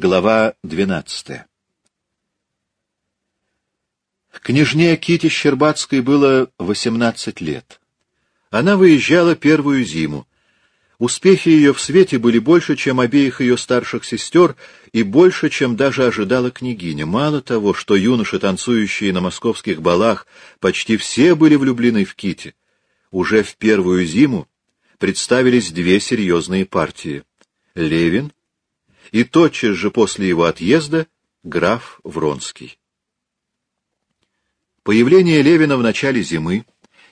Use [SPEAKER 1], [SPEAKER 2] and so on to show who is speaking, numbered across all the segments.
[SPEAKER 1] Глава двенадцатая Княжне Ките Щербацкой было восемнадцать лет. Она выезжала первую зиму. Успехи ее в свете были больше, чем обеих ее старших сестер, и больше, чем даже ожидала княгиня. Мало того, что юноши, танцующие на московских балах, почти все были влюблены в Ките. Уже в первую зиму представились две серьезные партии — Левин и тотчас же после его отъезда граф Вронский. Появление Левина в начале зимы,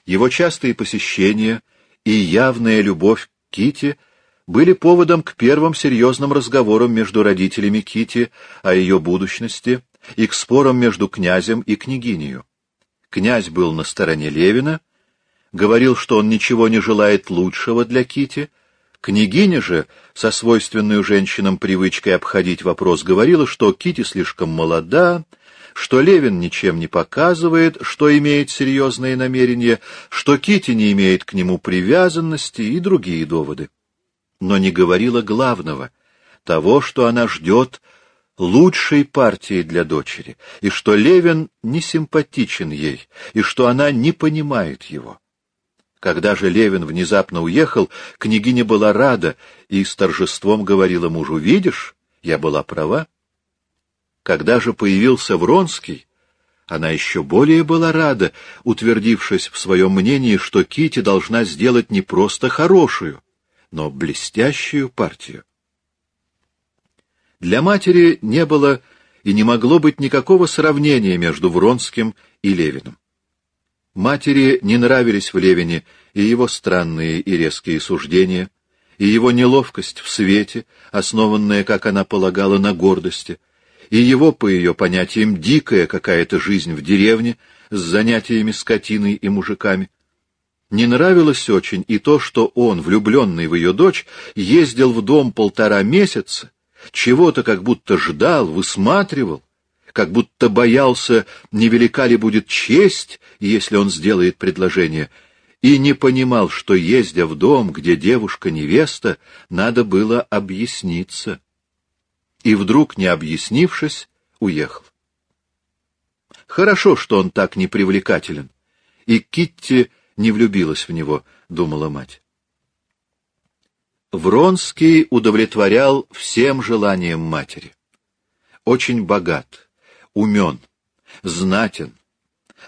[SPEAKER 1] его частые посещения и явная любовь к Ките были поводом к первым серьезным разговорам между родителями Кити о ее будущности и к спорам между князем и княгинею. Князь был на стороне Левина, говорил, что он ничего не желает лучшего для Кити, Княгиня же, со свойственной женщинам привычкой обходить вопрос, говорила, что Кити слишком молода, что Левин ничем не показывает, что имеет серьезные намерения, что Кити не имеет к нему привязанности и другие доводы. Но не говорила главного, того, что она ждет лучшей партии для дочери, и что Левин не симпатичен ей, и что она не понимает его. Когда же Левин внезапно уехал, княгиня была рада и с торжеством говорила мужу, «Видишь, я была права». Когда же появился Вронский, она еще более была рада, утвердившись в своем мнении, что Кити должна сделать не просто хорошую, но блестящую партию. Для матери не было и не могло быть никакого сравнения между Вронским и Левиным. Матери не нравились в Левине и его странные и резкие суждения, и его неловкость в свете, основанная, как она полагала, на гордости, и его, по ее понятиям, дикая какая-то жизнь в деревне с занятиями скотиной и мужиками. Не нравилось очень и то, что он, влюбленный в ее дочь, ездил в дом полтора месяца, чего-то как будто ждал, высматривал, как будто боялся, невелика ли будет честь, если он сделает предложение, и не понимал, что, ездя в дом, где девушка-невеста, надо было объясниться и вдруг, не объяснившись, уехал. Хорошо, что он так непривлекателен, и Китти не влюбилась в него, — думала мать. Вронский удовлетворял всем желаниям матери. Очень богат, умен, знатен,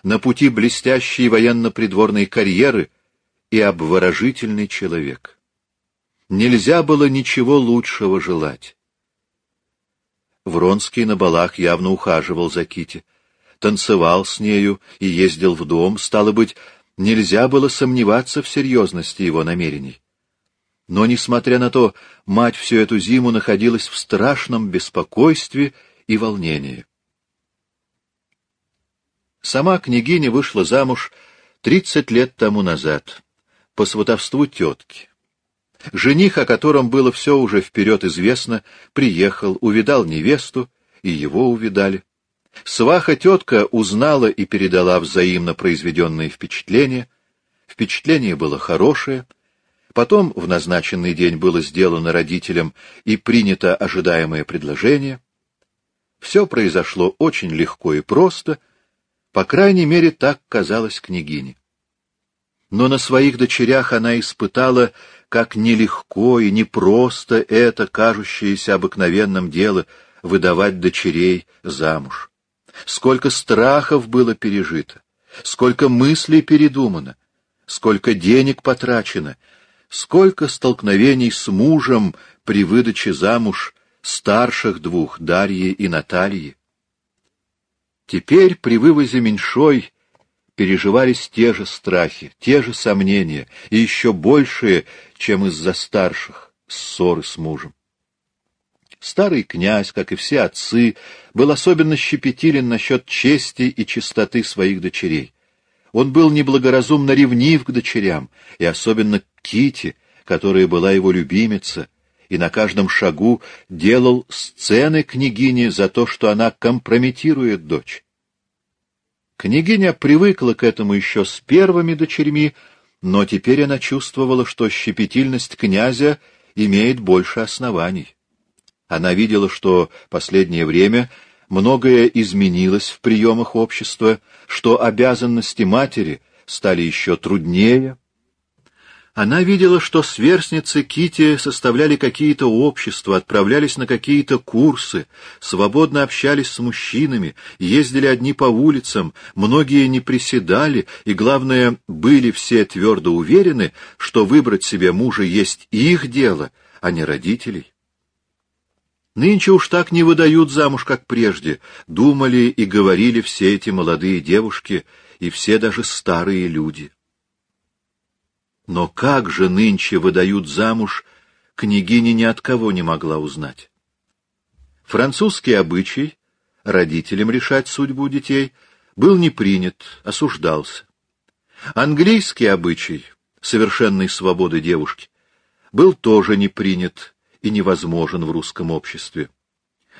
[SPEAKER 1] на пути блестящей военно-придворной карьеры и обворожительный человек. Нельзя было ничего лучшего желать. Вронский на балах явно ухаживал за Кити, танцевал с нею и ездил в дом, стало быть, нельзя было сомневаться в серьезности его намерений. Но, несмотря на то, мать всю эту зиму находилась в страшном беспокойстве и волнении. Сама княгиня вышла замуж тридцать лет тому назад, по сватовству тетки. Жених, о котором было все уже вперед известно, приехал, увидал невесту, и его увидали. Сваха-тетка узнала и передала взаимно произведенные впечатления. Впечатление было хорошее. Потом в назначенный день было сделано родителям и принято ожидаемое предложение. Все произошло очень легко и просто, по крайней мере, так казалось княгине. Но на своих дочерях она испытала как нелегко и непросто это, кажущееся обыкновенным дело, выдавать дочерей замуж. Сколько страхов было пережито, сколько мыслей передумано, сколько денег потрачено, сколько столкновений с мужем при выдаче замуж старших двух, Дарьи и Натальи. Теперь при вывозе меньшой переживались те же страхи, те же сомнения, и еще большие, чем из-за старших, ссоры с мужем. Старый князь, как и все отцы, был особенно щепетилен насчет чести и чистоты своих дочерей. Он был неблагоразумно ревнив к дочерям, и особенно к Ките, которая была его любимица, и на каждом шагу делал сцены княгини за то, что она компрометирует дочь. Княгиня привыкла к этому еще с первыми дочерьми, но теперь она чувствовала, что щепетильность князя имеет больше оснований. Она видела, что последнее время многое изменилось в приемах общества, что обязанности матери стали еще труднее. Она видела, что сверстницы Кити составляли какие-то общества, отправлялись на какие-то курсы, свободно общались с мужчинами, ездили одни по улицам, многие не приседали, и, главное, были все твердо уверены, что выбрать себе мужа есть их дело, а не родителей. Нынче уж так не выдают замуж, как прежде, думали и говорили все эти молодые девушки и все даже старые люди. Но как же нынче выдают замуж, княгиня ни от кого не могла узнать. Французский обычай, родителям решать судьбу детей, был не принят, осуждался. Английский обычай, совершенной свободы девушки, был тоже не принят, и невозможен в русском обществе.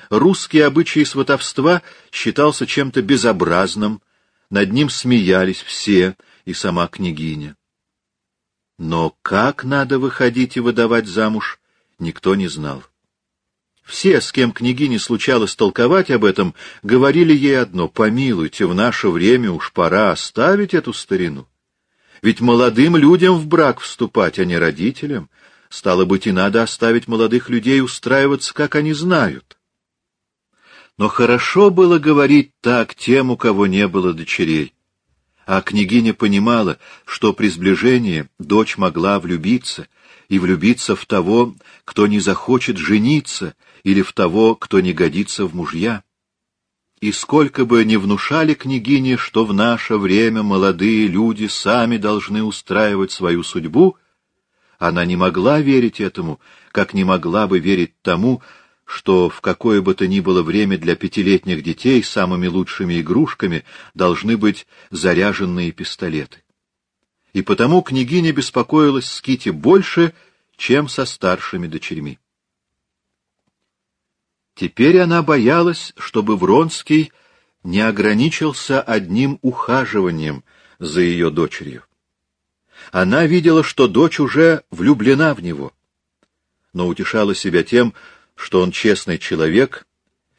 [SPEAKER 1] Русский обычай сватовства считался чем-то безобразным, над ним смеялись все, и сама княгиня. Но как надо выходить и выдавать замуж, никто не знал. Все, с кем княгине случалось толковать об этом, говорили ей одно — помилуйте, в наше время уж пора оставить эту старину. Ведь молодым людям в брак вступать, а не родителям, Стало быть, и надо оставить молодых людей устраиваться, как они знают. Но хорошо было говорить так тем, у кого не было дочерей. А княгиня понимала, что при сближении дочь могла влюбиться, и влюбиться в того, кто не захочет жениться, или в того, кто не годится в мужья. И сколько бы ни внушали княгине, что в наше время молодые люди сами должны устраивать свою судьбу — она не могла верить этому, как не могла бы верить тому, что в какое бы то ни было время для пятилетних детей самыми лучшими игрушками должны быть заряженные пистолеты. И потому княгиня беспокоилась с Кити больше, чем со старшими дочерьми. Теперь она боялась, чтобы Вронский не ограничился одним ухаживанием за ее дочерью. Она видела, что дочь уже влюблена в него, но утешала себя тем, что он честный человек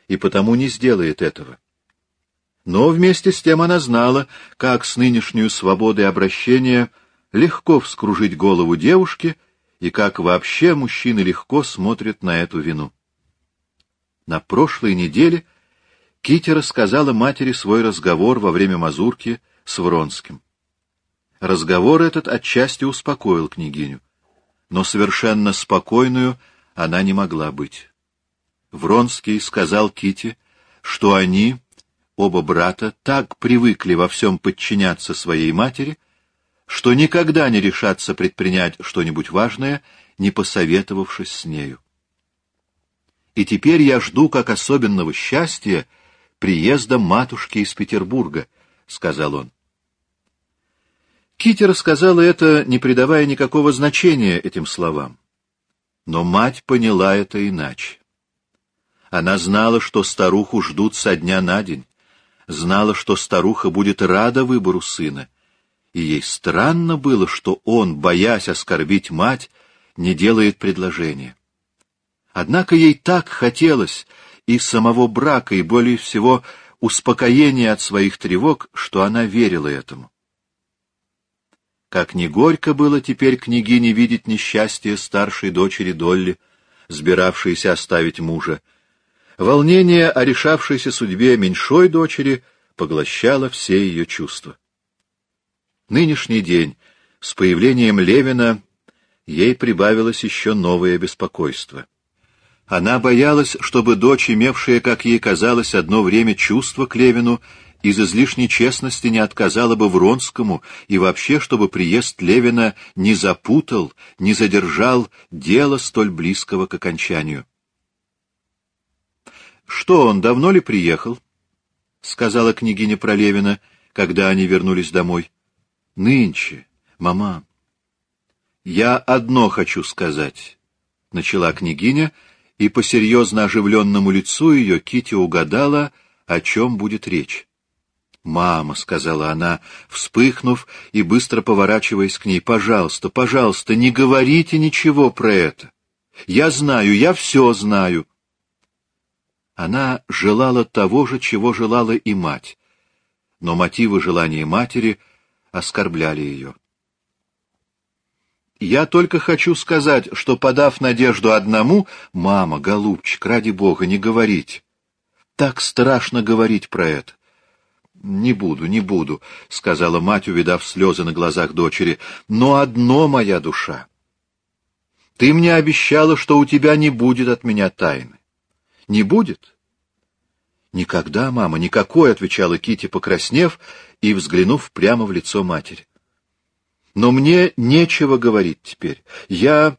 [SPEAKER 1] и потому не сделает этого. Но вместе с тем она знала, как с нынешней свободой обращения легко вскружить голову девушки и как вообще мужчины легко смотрят на эту вину. На прошлой неделе Кити рассказала матери свой разговор во время мазурки с Вронским. Разговор этот отчасти успокоил княгиню, но совершенно спокойную она не могла быть. Вронский сказал Кити, что они, оба брата, так привыкли во всем подчиняться своей матери, что никогда не решатся предпринять что-нибудь важное, не посоветовавшись с нею. И теперь я жду как особенного счастья приезда матушки из Петербурга, — сказал он. Кити рассказала это, не придавая никакого значения этим словам. Но мать поняла это иначе. Она знала, что старуху ждут со дня на день, знала, что старуха будет рада выбору сына, и ей странно было, что он, боясь оскорбить мать, не делает предложения. Однако ей так хотелось и самого брака, и более всего успокоения от своих тревог, что она верила этому. Как ни горько было теперь княгине видеть несчастье старшей дочери Долли, сбиравшейся оставить мужа. Волнение о решавшейся судьбе меньшой дочери поглощало все ее чувства. Нынешний день, с появлением Левина, ей прибавилось еще новое беспокойство. Она боялась, чтобы дочь, имевшая, как ей казалось, одно время чувство к Левину, из излишней честности не отказала бы Вронскому и вообще, чтобы приезд Левина не запутал, не задержал дело столь близкого к окончанию. «Что, он давно ли приехал?» — сказала княгиня про Левина, когда они вернулись домой. «Нынче, мама». «Я одно хочу сказать», — начала княгиня, и по серьезно оживленному лицу ее Кити угадала, о чем будет речь. «Мама», — сказала она, вспыхнув и быстро поворачиваясь к ней, — «пожалуйста, пожалуйста, не говорите ничего про это. Я знаю, я все знаю». Она желала того же, чего желала и мать, но мотивы желания матери оскорбляли ее. Я только хочу сказать, что, подав надежду одному, мама, голубчик, ради бога, не говорить. Так страшно говорить про это. «Не буду, не буду», — сказала мать, увидав слезы на глазах дочери. «Но одно моя душа. Ты мне обещала, что у тебя не будет от меня тайны. Не будет? Никогда, мама, никакой, отвечала Кити, покраснев и взглянув прямо в лицо матери. Но мне нечего говорить теперь. Я...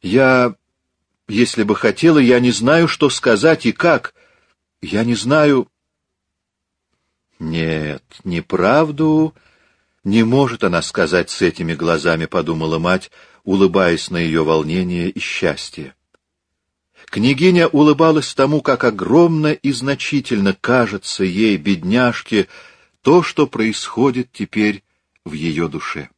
[SPEAKER 1] я... Если бы хотела, я не знаю, что сказать и как. Я не знаю... Нет, неправду не может она сказать с этими глазами, подумала мать, улыбаясь на ее волнение и счастье. Княгиня улыбалась тому, как огромно и значительно кажется ей, бедняжке, то, что происходит теперь в ее душе.